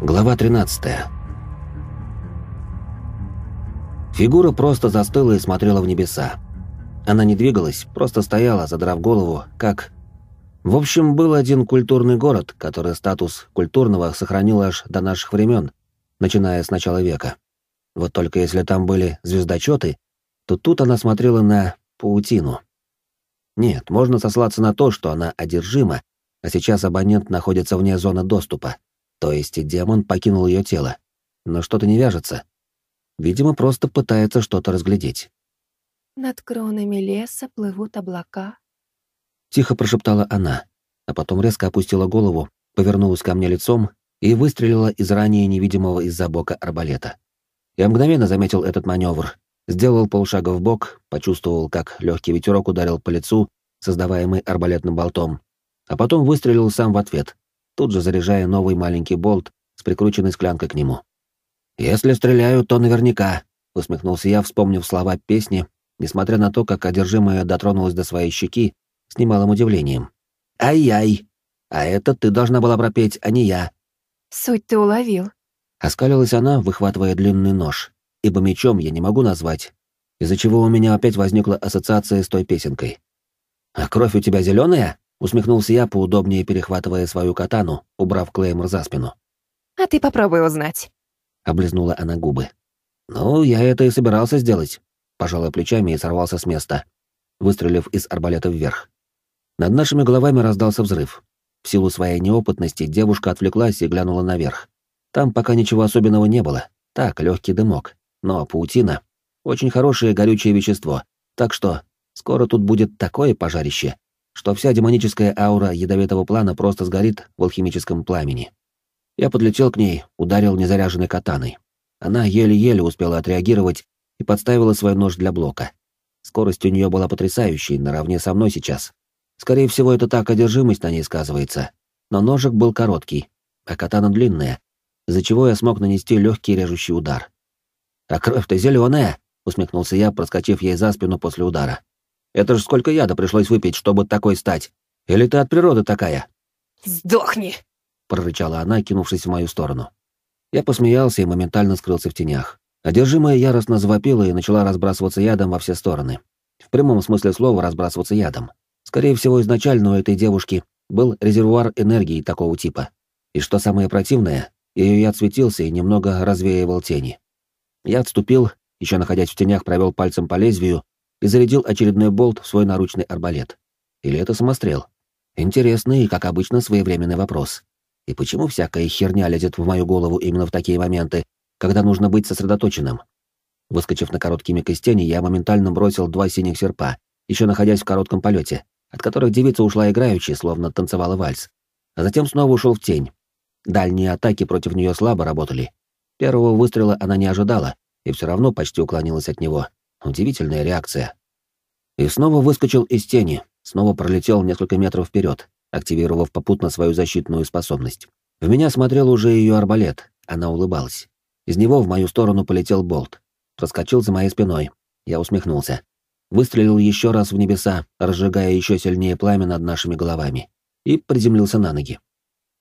Глава 13. Фигура просто застыла и смотрела в небеса. Она не двигалась, просто стояла, задрав голову, как... В общем, был один культурный город, который статус культурного сохранил аж до наших времен, начиная с начала века. Вот только если там были звездочеты, то тут она смотрела на паутину. Нет, можно сослаться на то, что она одержима, а сейчас абонент находится вне зоны доступа. То есть демон покинул ее тело. Но что-то не вяжется. Видимо, просто пытается что-то разглядеть. Над кронами леса плывут облака. Тихо прошептала она, а потом резко опустила голову, повернулась ко мне лицом и выстрелила из ранее невидимого из-за бока арбалета. Я мгновенно заметил этот маневр, сделал полшага в бок, почувствовал, как легкий ветерок ударил по лицу, создаваемый арбалетным болтом, а потом выстрелил сам в ответ, тут же заряжая новый маленький болт с прикрученной склянкой к нему. «Если стреляю, то наверняка», — усмехнулся я, вспомнив слова песни, несмотря на то, как одержимая дотронулась до своей щеки с немалым удивлением. «Ай-яй! А это ты должна была пропеть, а не я». «Суть ты уловил». Оскалилась она, выхватывая длинный нож, ибо мечом я не могу назвать, из-за чего у меня опять возникла ассоциация с той песенкой. «А кровь у тебя зеленая? Усмехнулся я, поудобнее перехватывая свою катану, убрав клеймор за спину. «А ты попробуй узнать». Облизнула она губы. «Ну, я это и собирался сделать». Пожалуй плечами и сорвался с места, выстрелив из арбалета вверх. Над нашими головами раздался взрыв. В силу своей неопытности девушка отвлеклась и глянула наверх. Там пока ничего особенного не было. Так, легкий дымок. Но паутина — очень хорошее горючее вещество. Так что скоро тут будет такое пожарище, что вся демоническая аура ядовитого плана просто сгорит в алхимическом пламени. Я подлетел к ней, ударил незаряженной катаной. Она еле-еле успела отреагировать и подставила свой нож для блока. Скорость у нее была потрясающей, наравне со мной сейчас. Скорее всего, это так одержимость на ней сказывается. Но ножик был короткий, а катана длинная, из-за чего я смог нанести легкий режущий удар. «А кровь-то зеленая!» — усмехнулся я, проскочив ей за спину после удара. Это же сколько яда пришлось выпить, чтобы такой стать. Или ты от природы такая?» «Сдохни!» — прорычала она, кинувшись в мою сторону. Я посмеялся и моментально скрылся в тенях. Одержимая яростно завопила и начала разбрасываться ядом во все стороны. В прямом смысле слова разбрасываться ядом. Скорее всего, изначально у этой девушки был резервуар энергии такого типа. И что самое противное, ее яд светился и немного развеивал тени. Я отступил, еще находясь в тенях, провел пальцем по лезвию и зарядил очередной болт в свой наручный арбалет. Или это самострел? Интересный и, как обычно, своевременный вопрос. И почему всякая херня лезет в мою голову именно в такие моменты, когда нужно быть сосредоточенным? Выскочив на короткий миг из тени, я моментально бросил два синих серпа, еще находясь в коротком полете, от которых девица ушла играючи, словно танцевала вальс. А затем снова ушел в тень. Дальние атаки против нее слабо работали. Первого выстрела она не ожидала, и все равно почти уклонилась от него. Удивительная реакция. И снова выскочил из тени, снова пролетел несколько метров вперед, активировав попутно свою защитную способность. В меня смотрел уже ее арбалет, она улыбалась. Из него в мою сторону полетел болт. Проскочил за моей спиной. Я усмехнулся. Выстрелил еще раз в небеса, разжигая еще сильнее пламя над нашими головами. И приземлился на ноги.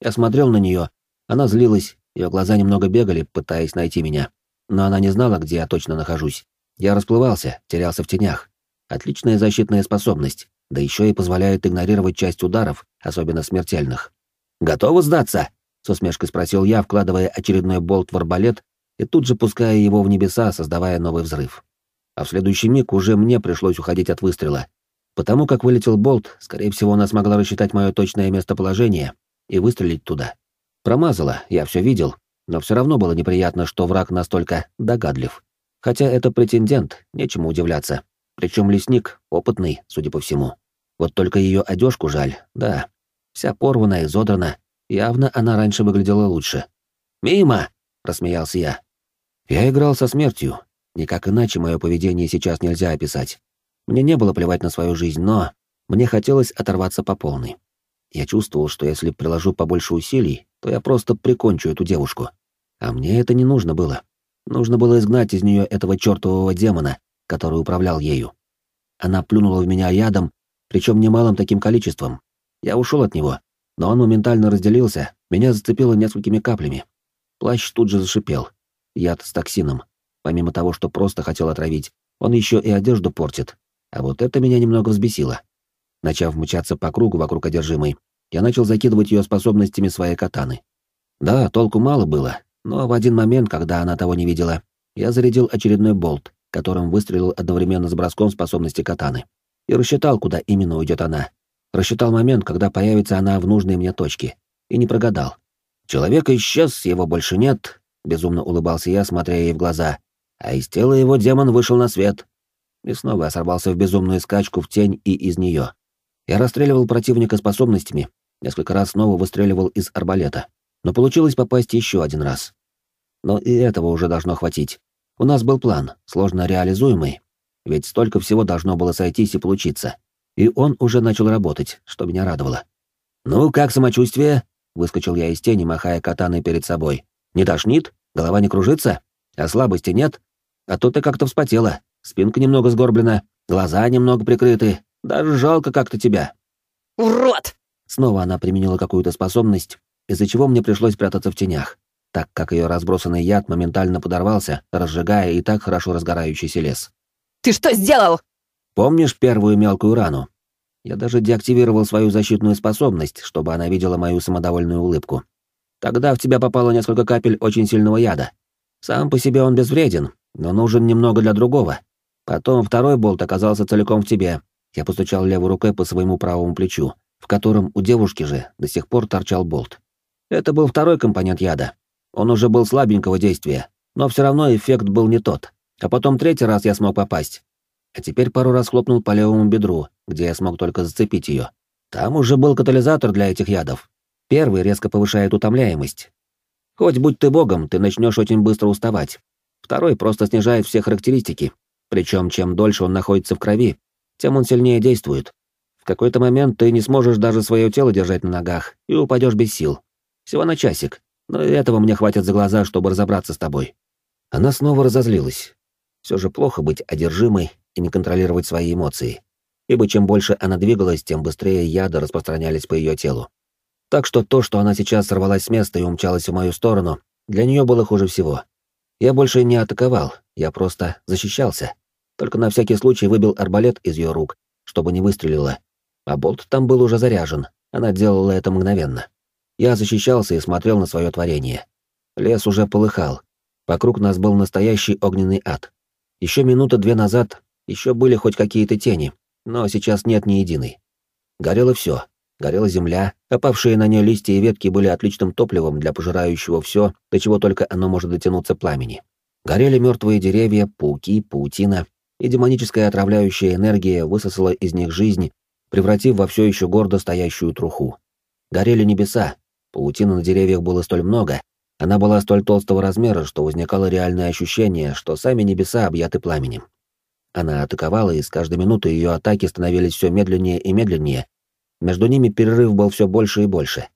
Я смотрел на нее. Она злилась, ее глаза немного бегали, пытаясь найти меня. Но она не знала, где я точно нахожусь. Я расплывался, терялся в тенях. Отличная защитная способность, да еще и позволяет игнорировать часть ударов, особенно смертельных. «Готовы сдаться?» — с усмешкой спросил я, вкладывая очередной болт в арбалет и тут же пуская его в небеса, создавая новый взрыв. А в следующий миг уже мне пришлось уходить от выстрела. Потому как вылетел болт, скорее всего, она смогла рассчитать мое точное местоположение и выстрелить туда. Промазала, я все видел, но все равно было неприятно, что враг настолько догадлив. Хотя это претендент, нечему удивляться. Причем лесник опытный, судя по всему. Вот только ее одежку жаль, да. Вся порвана, и изодрана. Явно она раньше выглядела лучше. «Мимо!» — рассмеялся я. Я играл со смертью. Никак иначе мое поведение сейчас нельзя описать. Мне не было плевать на свою жизнь, но мне хотелось оторваться по полной. Я чувствовал, что если приложу побольше усилий, то я просто прикончу эту девушку. А мне это не нужно было. Нужно было изгнать из нее этого чертового демона, который управлял ею. Она плюнула в меня ядом, причем немалым таким количеством. Я ушел от него, но он моментально разделился, меня зацепило несколькими каплями. Плащ тут же зашипел. Яд с токсином. Помимо того, что просто хотел отравить, он еще и одежду портит. А вот это меня немного взбесило. Начав мчаться по кругу вокруг одержимой, я начал закидывать ее способностями своей катаны. Да, толку мало было, но в один момент, когда она того не видела, я зарядил очередной болт, которым выстрелил одновременно с броском способности катаны. И рассчитал, куда именно уйдет она. Рассчитал момент, когда появится она в нужной мне точке. И не прогадал. Человек исчез, его больше нет, безумно улыбался я, смотря ей в глаза. А из тела его демон вышел на свет. И снова я сорвался в безумную скачку в тень и из нее. Я расстреливал противника способностями, несколько раз снова выстреливал из арбалета, но получилось попасть еще один раз. Но и этого уже должно хватить. У нас был план, сложно реализуемый, ведь столько всего должно было сойтись и получиться. И он уже начал работать, что меня радовало. «Ну, как самочувствие?» — выскочил я из тени, махая катаной перед собой. «Не тошнит? Голова не кружится? А слабости нет? А то ты как-то вспотела, спинка немного сгорблена, глаза немного прикрыты, даже жалко как-то тебя». «Урод!» Снова она применила какую-то способность, из-за чего мне пришлось прятаться в тенях, так как ее разбросанный яд моментально подорвался, разжигая и так хорошо разгорающийся лес. «Ты что сделал?» «Помнишь первую мелкую рану?» Я даже деактивировал свою защитную способность, чтобы она видела мою самодовольную улыбку. Тогда в тебя попало несколько капель очень сильного яда. Сам по себе он безвреден, но нужен немного для другого. Потом второй болт оказался целиком в тебе, я постучал левой рукой по своему правому плечу, в котором у девушки же до сих пор торчал болт. Это был второй компонент яда. Он уже был слабенького действия, но все равно эффект был не тот. А потом третий раз я смог попасть. А теперь пару раз хлопнул по левому бедру, где я смог только зацепить ее. Там уже был катализатор для этих ядов. Первый резко повышает утомляемость. Хоть будь ты богом, ты начнешь очень быстро уставать. Второй просто снижает все характеристики. Причем чем дольше он находится в крови, тем он сильнее действует. В какой-то момент ты не сможешь даже свое тело держать на ногах и упадешь без сил. Всего на часик, но этого мне хватит за глаза, чтобы разобраться с тобой. Она снова разозлилась. Все же плохо быть одержимой и не контролировать свои эмоции, ибо чем больше она двигалась, тем быстрее яды распространялись по ее телу. Так что то, что она сейчас сорвалась с места и умчалась в мою сторону, для нее было хуже всего. Я больше не атаковал, я просто защищался. Только на всякий случай выбил арбалет из ее рук, чтобы не выстрелила. А болт там был уже заряжен, она делала это мгновенно. Я защищался и смотрел на свое творение. Лес уже полыхал. Вокруг нас был настоящий огненный ад. Еще минута две назад еще были хоть какие-то тени, но сейчас нет ни единой. Горело все. Горела земля, опавшие на нее листья и ветки были отличным топливом для пожирающего все, до чего только оно может дотянуться пламени. Горели мертвые деревья, пауки, паутина, и демоническая отравляющая энергия высосала из них жизнь, превратив во все еще гордо стоящую труху. Горели небеса, паутины на деревьях было столь много, она была столь толстого размера, что возникало реальное ощущение, что сами небеса объяты пламенем. Она атаковала, и с каждой минуты ее атаки становились все медленнее и медленнее. Между ними перерыв был все больше и больше.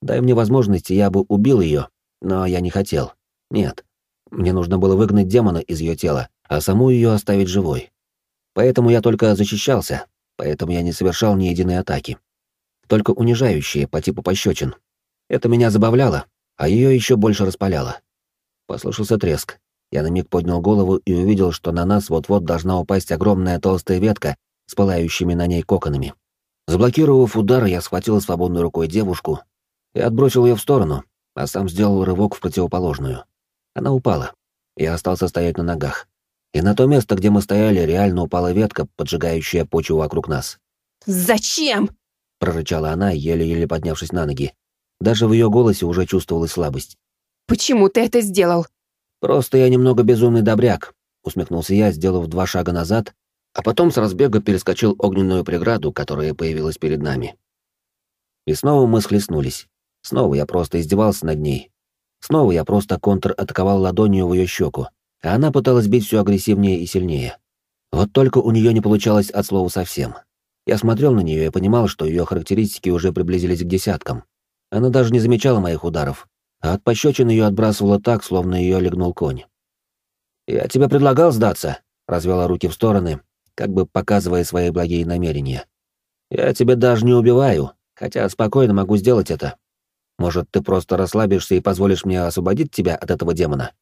Дай мне возможности, я бы убил ее, но я не хотел. Нет. Мне нужно было выгнать демона из ее тела, а саму ее оставить живой. Поэтому я только защищался, поэтому я не совершал ни единой атаки. Только унижающие по типу пощечин. Это меня забавляло, а ее еще больше распаляло. Послышался треск. Я на миг поднял голову и увидел, что на нас вот-вот должна упасть огромная толстая ветка с пылающими на ней коконами. Заблокировав удар, я схватил свободной рукой девушку и отбросил ее в сторону, а сам сделал рывок в противоположную. Она упала. Я остался стоять на ногах и на то место, где мы стояли, реально упала ветка, поджигающая почву вокруг нас. «Зачем?» — прорычала она, еле-еле поднявшись на ноги. Даже в ее голосе уже чувствовалась слабость. «Почему ты это сделал?» «Просто я немного безумный добряк», — усмехнулся я, сделав два шага назад, а потом с разбега перескочил огненную преграду, которая появилась перед нами. И снова мы схлестнулись. Снова я просто издевался над ней. Снова я просто контр-атаковал ладонью в ее щеку, а она пыталась бить все агрессивнее и сильнее. Вот только у нее не получалось от слова совсем. Я смотрел на нее и понимал, что ее характеристики уже приблизились к десяткам. Она даже не замечала моих ударов, а от пощечин ее отбрасывало так, словно ее легнул конь. «Я тебе предлагал сдаться», — развела руки в стороны, как бы показывая свои благие намерения. «Я тебя даже не убиваю, хотя спокойно могу сделать это. Может, ты просто расслабишься и позволишь мне освободить тебя от этого демона?»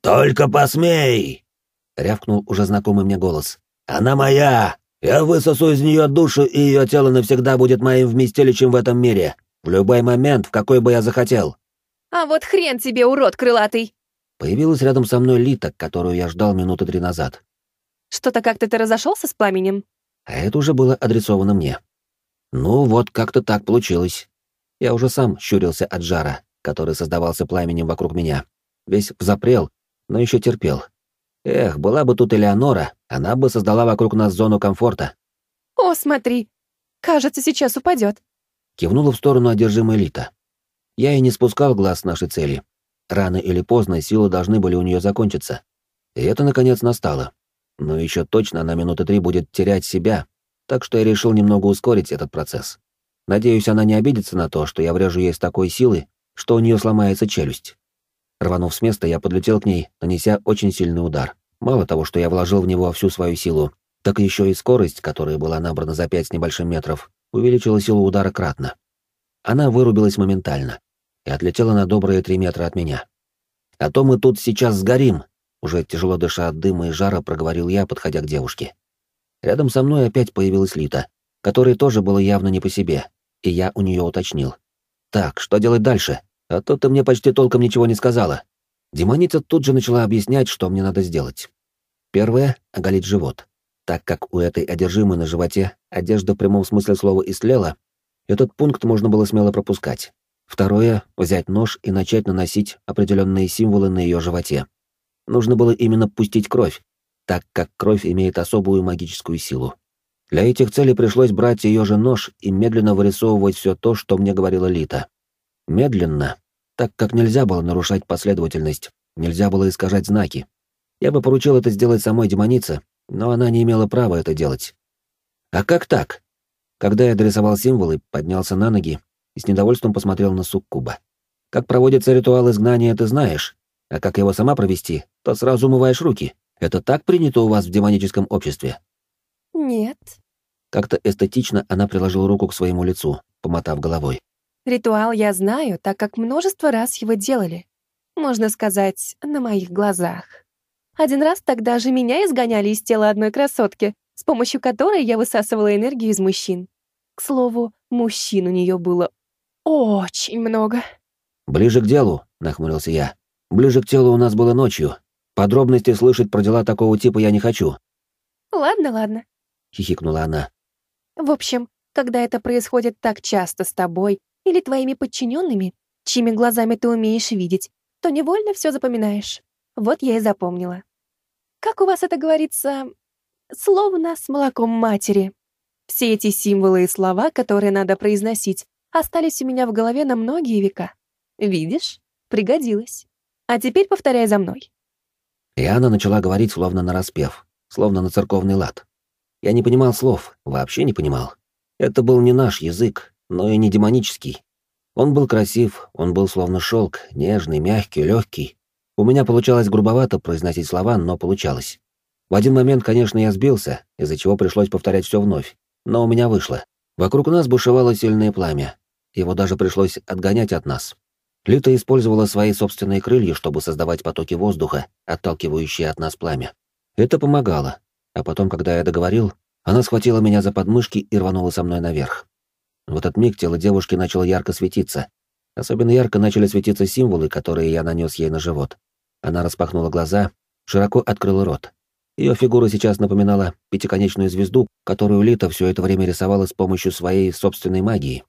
«Только посмей!» — рявкнул уже знакомый мне голос. «Она моя! Я высосу из нее душу, и ее тело навсегда будет моим вместилищем в этом мире. В любой момент, в какой бы я захотел». А вот хрен тебе, урод крылатый! Появилась рядом со мной Лита, которую я ждал минуты три назад. Что-то как-то ты разошелся с пламенем? А это уже было адресовано мне. Ну вот, как-то так получилось. Я уже сам щурился от жара, который создавался пламенем вокруг меня. Весь взапрел, но еще терпел. Эх, была бы тут Элеонора, она бы создала вокруг нас зону комфорта. О, смотри! Кажется, сейчас упадет. Кивнула в сторону одержимой Лита. Я и не спускал глаз с нашей цели. Рано или поздно силы должны были у нее закончиться. И это, наконец, настало. Но еще точно на минуты три будет терять себя, так что я решил немного ускорить этот процесс. Надеюсь, она не обидится на то, что я врежу ей с такой силой, что у нее сломается челюсть. Рванув с места, я подлетел к ней, нанеся очень сильный удар. Мало того, что я вложил в него всю свою силу, так еще и скорость, которая была набрана за пять с небольшим метров, увеличила силу удара кратно. Она вырубилась моментально и отлетела на добрые три метра от меня. «А то мы тут сейчас сгорим!» Уже тяжело дыша от дыма и жара, проговорил я, подходя к девушке. Рядом со мной опять появилась Лита, которой тоже было явно не по себе, и я у нее уточнил. «Так, что делать дальше? А то ты мне почти толком ничего не сказала». Демоница тут же начала объяснять, что мне надо сделать. Первое — оголить живот. Так как у этой одержимой на животе одежда в прямом смысле слова истлела, этот пункт можно было смело пропускать. Второе — взять нож и начать наносить определенные символы на ее животе. Нужно было именно пустить кровь, так как кровь имеет особую магическую силу. Для этих целей пришлось брать ее же нож и медленно вырисовывать все то, что мне говорила Лита. Медленно, так как нельзя было нарушать последовательность, нельзя было искажать знаки. Я бы поручил это сделать самой демонице, но она не имела права это делать. А как так? Когда я дорисовал символы, поднялся на ноги и с недовольством посмотрел на суккуба. Как проводится ритуал изгнания, ты знаешь, а как его сама провести, то сразу умываешь руки. Это так принято у вас в демоническом обществе? Нет. Как-то эстетично она приложила руку к своему лицу, помотав головой. Ритуал я знаю, так как множество раз его делали. Можно сказать, на моих глазах. Один раз тогда же меня изгоняли из тела одной красотки, с помощью которой я высасывала энергию из мужчин. К слову, мужчин у нее было очень много. «Ближе к делу», — нахмурился я. «Ближе к телу у нас было ночью. Подробности слышать про дела такого типа я не хочу». «Ладно, ладно», — хихикнула она. «В общем, когда это происходит так часто с тобой или твоими подчиненными, чьими глазами ты умеешь видеть, то невольно все запоминаешь. Вот я и запомнила. Как у вас это говорится, словно с молоком матери. Все эти символы и слова, которые надо произносить, остались у меня в голове на многие века. Видишь? Пригодилось. А теперь повторяй за мной. И она начала говорить словно нараспев, словно на церковный лад. Я не понимал слов, вообще не понимал. Это был не наш язык, но и не демонический. Он был красив, он был словно шелк, нежный, мягкий, легкий. У меня получалось грубовато произносить слова, но получалось. В один момент, конечно, я сбился, из-за чего пришлось повторять все вновь. Но у меня вышло. Вокруг нас бушевало сильное пламя. Его даже пришлось отгонять от нас. Лита использовала свои собственные крылья, чтобы создавать потоки воздуха, отталкивающие от нас пламя. Это помогало. А потом, когда я договорил, она схватила меня за подмышки и рванула со мной наверх. В этот миг тело девушки начало ярко светиться. Особенно ярко начали светиться символы, которые я нанес ей на живот. Она распахнула глаза, широко открыла рот. Ее фигура сейчас напоминала пятиконечную звезду, которую Лита все это время рисовала с помощью своей собственной магии.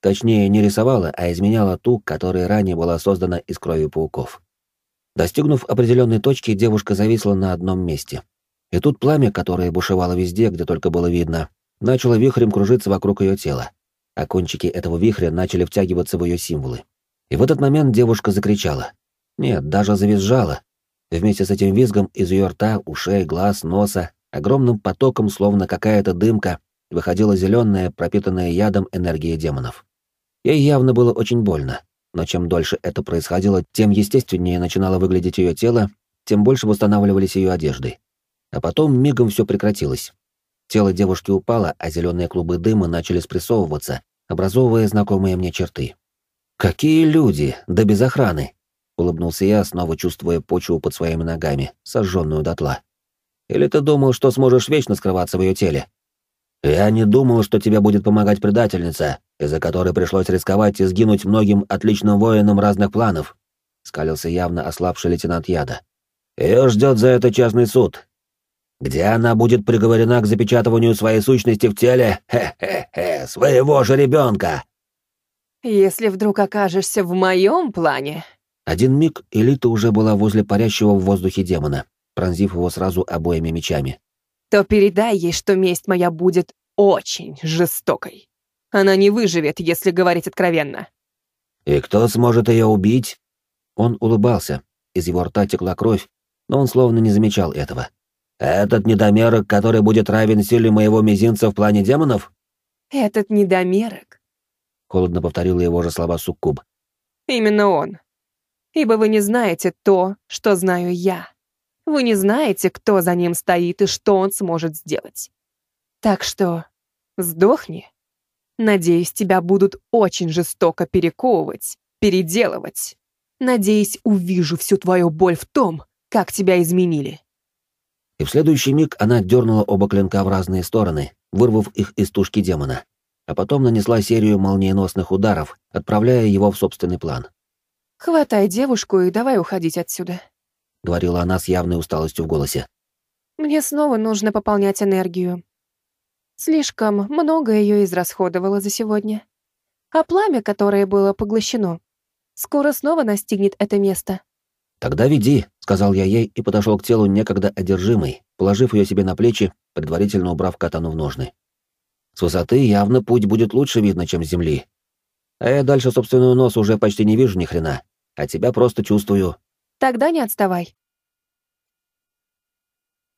Точнее, не рисовала, а изменяла ту, которая ранее была создана из крови пауков. Достигнув определенной точки, девушка зависла на одном месте. И тут пламя, которое бушевало везде, где только было видно, начало вихрем кружиться вокруг ее тела, а кончики этого вихря начали втягиваться в ее символы. И в этот момент девушка закричала. Нет, даже завизжала, Вместе с этим визгом из ее рта, ушей, глаз, носа, огромным потоком, словно какая-то дымка, выходила зеленая, пропитанная ядом энергия демонов. Ей явно было очень больно, но чем дольше это происходило, тем естественнее начинало выглядеть ее тело, тем больше восстанавливались ее одежды. А потом мигом все прекратилось. Тело девушки упало, а зеленые клубы дыма начали спрессовываться, образовывая знакомые мне черты. «Какие люди, да без охраны!» — улыбнулся я, снова чувствуя почву под своими ногами, сожженную дотла. «Или ты думал, что сможешь вечно скрываться в ее теле?» «Я не думал, что тебе будет помогать предательница, из-за которой пришлось рисковать и сгинуть многим отличным воинам разных планов», — скалился явно ослабший лейтенант Яда. «Ее ждет за это частный суд, где она будет приговорена к запечатыванию своей сущности в теле, хе-хе-хе, своего же ребенка. Если вдруг окажешься в моем плане... Один миг Элита уже была возле парящего в воздухе демона, пронзив его сразу обоими мечами. То передай ей, что месть моя будет очень жестокой. Она не выживет, если говорить откровенно. И кто сможет ее убить? Он улыбался, из его рта текла кровь, но он словно не замечал этого. Этот недомерок, который будет равен силе моего мизинца в плане демонов? Этот недомерок. Холодно повторил его же слова Суккуб. Именно он. Ибо вы не знаете то, что знаю я. Вы не знаете, кто за ним стоит и что он сможет сделать. Так что сдохни. Надеюсь, тебя будут очень жестоко перековывать, переделывать. Надеюсь, увижу всю твою боль в том, как тебя изменили и в следующий миг она дернула оба клинка в разные стороны, вырвав их из тушки демона, а потом нанесла серию молниеносных ударов, отправляя его в собственный план. «Хватай девушку и давай уходить отсюда», — говорила она с явной усталостью в голосе. «Мне снова нужно пополнять энергию. Слишком много ее израсходовала за сегодня. А пламя, которое было поглощено, скоро снова настигнет это место. «Тогда веди», — сказал я ей и подошел к телу некогда одержимой, положив ее себе на плечи, предварительно убрав катану в ножны. С высоты явно путь будет лучше видно, чем с земли. А я дальше собственную нос уже почти не вижу ни хрена, а тебя просто чувствую. Тогда не отставай.